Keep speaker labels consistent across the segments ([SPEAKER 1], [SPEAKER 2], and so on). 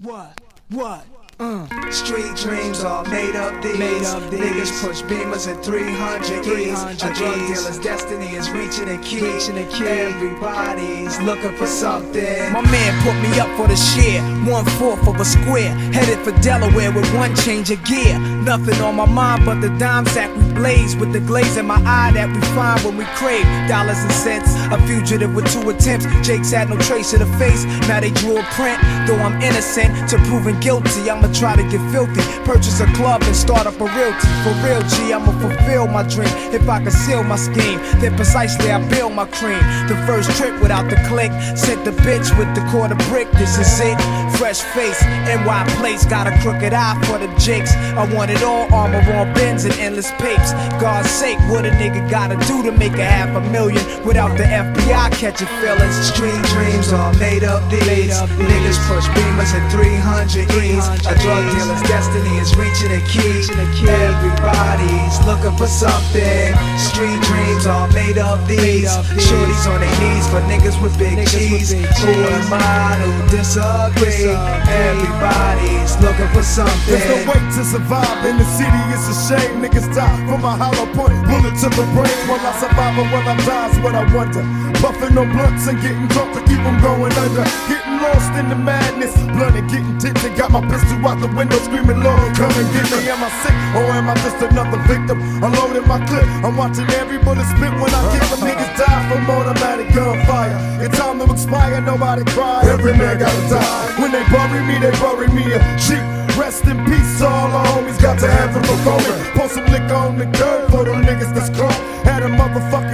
[SPEAKER 1] What? What? Uh.
[SPEAKER 2] Street dreams are made up these.
[SPEAKER 1] Made up these.
[SPEAKER 2] Niggas push beamers and 300 E's. A
[SPEAKER 1] 300
[SPEAKER 2] drug dealer's destiny is reaching a key.
[SPEAKER 1] Reaching a key.
[SPEAKER 2] Everybody's looking for something.
[SPEAKER 1] My man put me up for the share, one fourth of a square. Headed for Delaware with one change of gear. Nothing on my mind but the dime sack we blaze. With the glaze in my eye that we find when we crave dollars and cents. A fugitive with two attempts. Jake's had no trace of the face. Now they drew a print. Though I'm innocent to proving guilty, I'ma try to get filthy. Purchase a club and start up a realty. For real, G, I'ma fulfill my dream. If I conceal my scheme, then precisely I build my cream. The first trip without the click. Sent the bitch with the quarter brick. This is it. Fresh face, NY place. Got a crooked eye for the jakes. I want it all armor on bins and endless papes. God's sake, what a nigga gotta do to make a half a million without the FBI catching feelings?
[SPEAKER 2] Street dreams are made up these.
[SPEAKER 1] Made up these.
[SPEAKER 2] Niggas push beamers and 300 E's. A drug dealer's destiny is reaching a key. Everybody's looking for something. Street dreams are made of these. Shorties on their knees for niggas with big cheese. Who am I to disagree? Everybody's looking for something.
[SPEAKER 3] There's no way to survive in the city, it's a shame. Niggas die from a hollow point, bullet to the brain. Will I survive or will I die is what I wonder. Puffing on blunts and getting drunk to keep them going under. Getting lost in the madness, blood and getting tipsy. Got my pistol out the window screaming, Lord, come and get me. Am I sick or am I just another victim? Unloading my clip, I'm watching every bullet spit when I kick them. Niggas die from automatic gunfire. It's time to expire, nobody cry. Every man gotta die. When they bury me, they bury me a G. Rest in peace, all our homies got to have them before me. Pour some liquor on the curb for them niggas that's caught. Had a motherfucking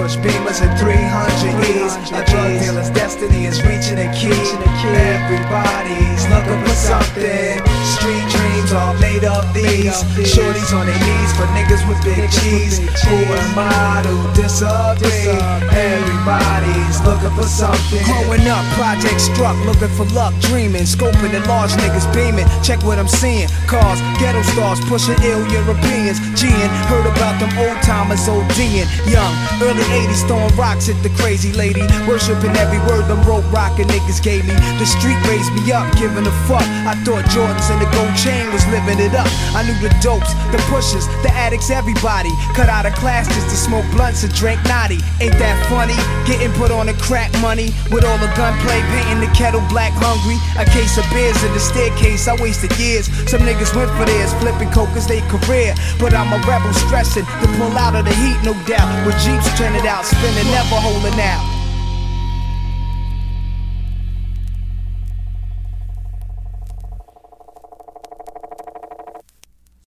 [SPEAKER 2] push beamers and 300 E's. A drug dealer's destiny is reaching a key. Everybody's looking for something. Street dreams are made up these. Shorties on their knees for niggas with big cheese. Who am I to disagree? Everybody's looking for something.
[SPEAKER 1] Growing up, project struck, looking for luck, dreaming, scoping and large niggas beaming. Check what I'm seeing. Cars, ghetto stars, pushing ill Europeans. G'ing, heard about them old timers ODing. Young, early 80s, throwing rocks at the crazy lady. Worshipping every word them rope rockin' niggas gave me. The street raised me up, giving a fuck. I thought Jordans and the gold chain was living it up. I knew the dopes, the pushers, the addicts, everybody. Cut out of class just to smoke blunts and drink naughty. Ain't that funny? Getting put on the crack money with all the gunplay, painting the kettle black hungry. A case of beers in the staircase, I wasted years. Some niggas went for theirs, flipping coke as they career. But I'm a rebel stressing to pull out of the heat, no doubt. With Jeeps trending out, spinning, never holding out.